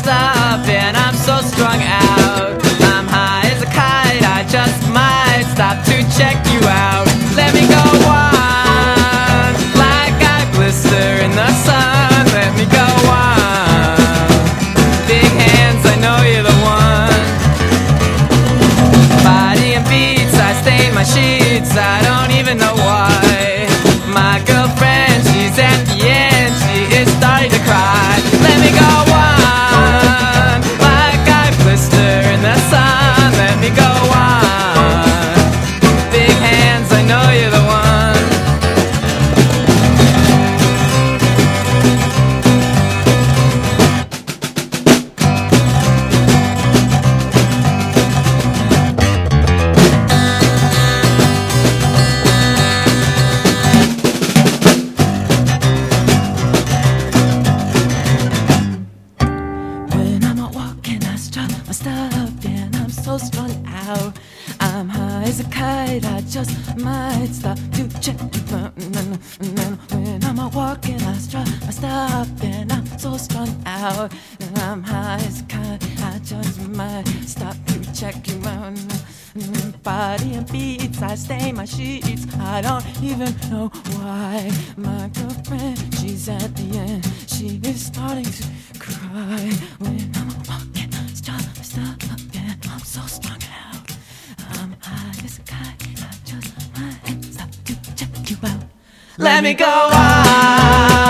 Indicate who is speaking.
Speaker 1: stop and I'm so strung out. I'm high as a kite, I just might stop to check you out. Let me go on, like I blister in the sun. Let me go on. Big hands, I know you're the one. Body and beats, I stain my sheets, I my stuff and I'm so strung out. I'm high as a kite, I just might stop to check. And then when I'm walking, I strut my stuff and I'm so strung out. And I'm high as a kite, I just might stop to check you out. Mm, body and beats, I stain my sheets. I don't even know why. My girlfriend, she's at the end. She is starting to cry when I'm walking. Let me go on.